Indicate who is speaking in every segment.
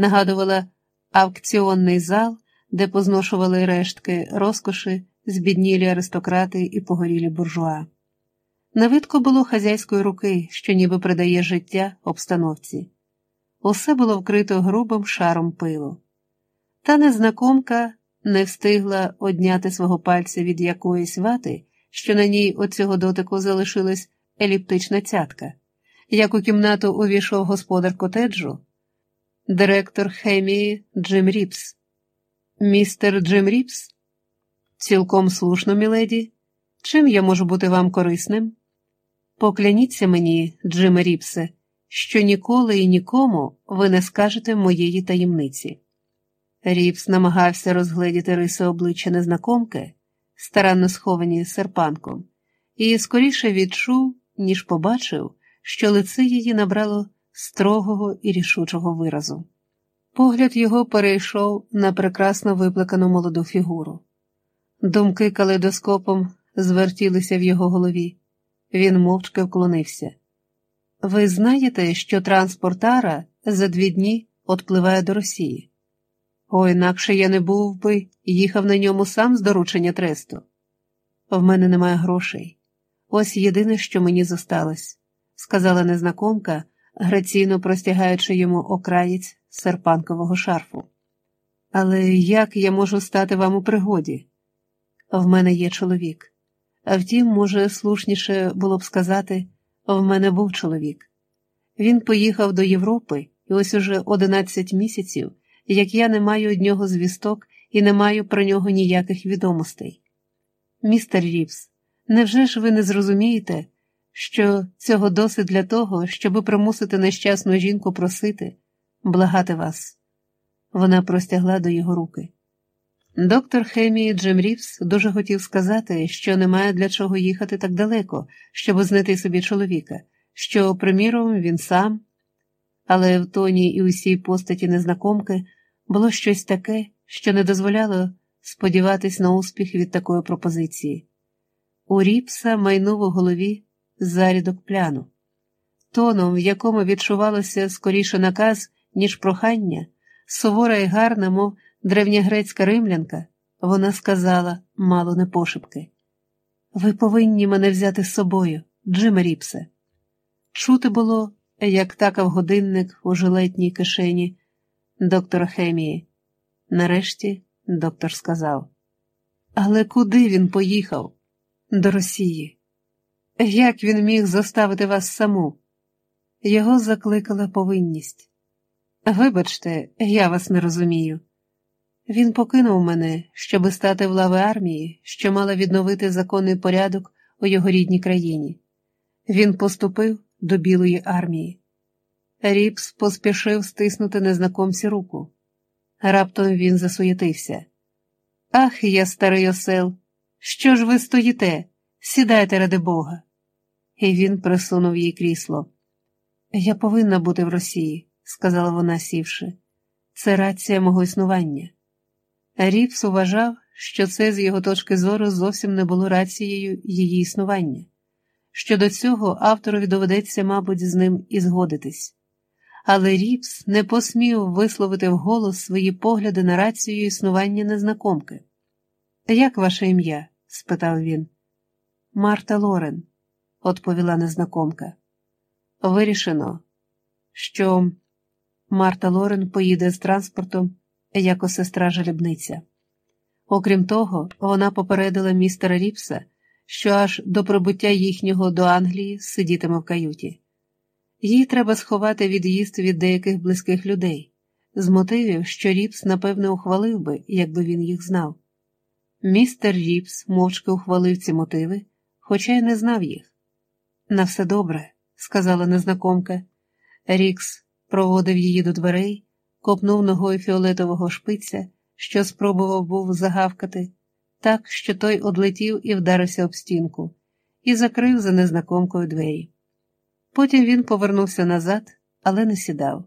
Speaker 1: нагадувала аукціонний зал, де позношували рештки розкоші, збіднілі аристократи і погорілі буржуа. Навидко було хазяйської руки, що ніби придає життя обстановці. Усе було вкрито грубим шаром пилу. Та незнакомка не встигла одняти свого пальця від якоїсь вати, що на ній от цього дотику залишилась еліптична цятка. Як у кімнату увійшов господар котеджу, директор хемії Джим Ріпс. Містер Джим Ріпс? Цілком слушно, міледі. Чим я можу бути вам корисним? Покляніться мені, Джиме Ріпсе, що ніколи і нікому ви не скажете моєї таємниці. Ріпс намагався розгледіти риси обличчя незнакомки, старанно сховані серпанком, і скоріше відчув, ніж побачив, що лице її набрало строгого і рішучого виразу. Погляд його перейшов на прекрасно виплекану молоду фігуру. Думки калейдоскопом звертілися в його голові. Він мовчки вклонився. Ви знаєте, що транспортара за дві дні отпливає до Росії? О, інакше я не був би їхав на ньому сам з доручення тресту. В мене немає грошей. Ось єдине, що мені зосталось, сказала незнакомка, граційно простягаючи йому окраєць серпанкового шарфу. Але як я можу стати вам у пригоді? В мене є чоловік. А втім, може, слушніше було б сказати, в мене був чоловік. Він поїхав до Європи, і ось уже одинадцять місяців, як я не маю від нього звісток і не маю про нього ніяких відомостей. Містер Рівс, невже ж ви не зрозумієте, що цього досить для того, щоби примусити нещасну жінку просити, благати вас? Вона простягла до його руки. Доктор хемії Джим Рівс дуже хотів сказати, що немає для чого їхати так далеко, щоб знайти собі чоловіка, що, приміром, він сам, але в тоні і усій постаті незнакомки було щось таке, що не дозволяло сподіватись на успіх від такої пропозиції. У Ріпса майнув у голові зарідок пляну. Тоном, в якому відчувалося скоріше наказ, ніж прохання, сувора і гарна, мов древньогрецька римлянка, вона сказала, мало не пошепки. Ви повинні мене взяти з собою, Джиме Ріпсе. Чути було, як такав годинник у жилетній кишені доктора хемії. Нарешті доктор сказав: Але куди він поїхав? До Росії. Як він міг заставити вас саму? Його закликала повинність. Вибачте, я вас не розумію. Він покинув мене, щоби стати в лави армії, що мала відновити законний порядок у його рідній країні. Він поступив до Білої армії. Ріпс поспішив стиснути незнакомці руку. Раптом він засуєтився. Ах, я старий осел, що ж ви стоїте? Сідайте, ради Бога. І він присунув їй крісло. Я повинна бути в Росії, сказала вона, сівши. Це рація мого існування. Ріпс вважав, що це з його точки зору зовсім не було рацією її існування. Щодо цього авторові доведеться, мабуть, з ним і згодитись. Але Ріпс не посмів висловити вголос свої погляди на рацію існування незнакомки. Як ваше ім'я? спитав він. Марта Лорен, відповіла незнакомка. Вирішено, що Марта Лорен поїде з транспортом як сестра жалібниця. Окрім того, вона попередила містера Ріпса, що аж до прибуття їхнього до Англії сидітиме в каюті. Їй треба сховати від'їзд від деяких близьких людей, з мотивів, що Ріпс, напевне, ухвалив би, якби він їх знав. Містер Ріпс мовчки ухвалив ці мотиви, хоча й не знав їх. На все добре, сказала незнакомка. Ріпс проводив її до дверей копнув ногою фіолетового шпиця, що спробував був загавкати, так, що той одлетів і вдарився об стінку, і закрив за незнакомкою двері. Потім він повернувся назад, але не сідав.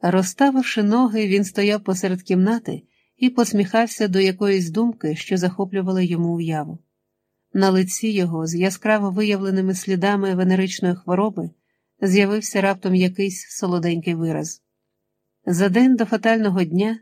Speaker 1: Розставивши ноги, він стояв посеред кімнати і посміхався до якоїсь думки, що захоплювала йому уяву. На лиці його, з яскраво виявленими слідами венеричної хвороби, з'явився раптом якийсь солоденький вираз. За день до фатального дня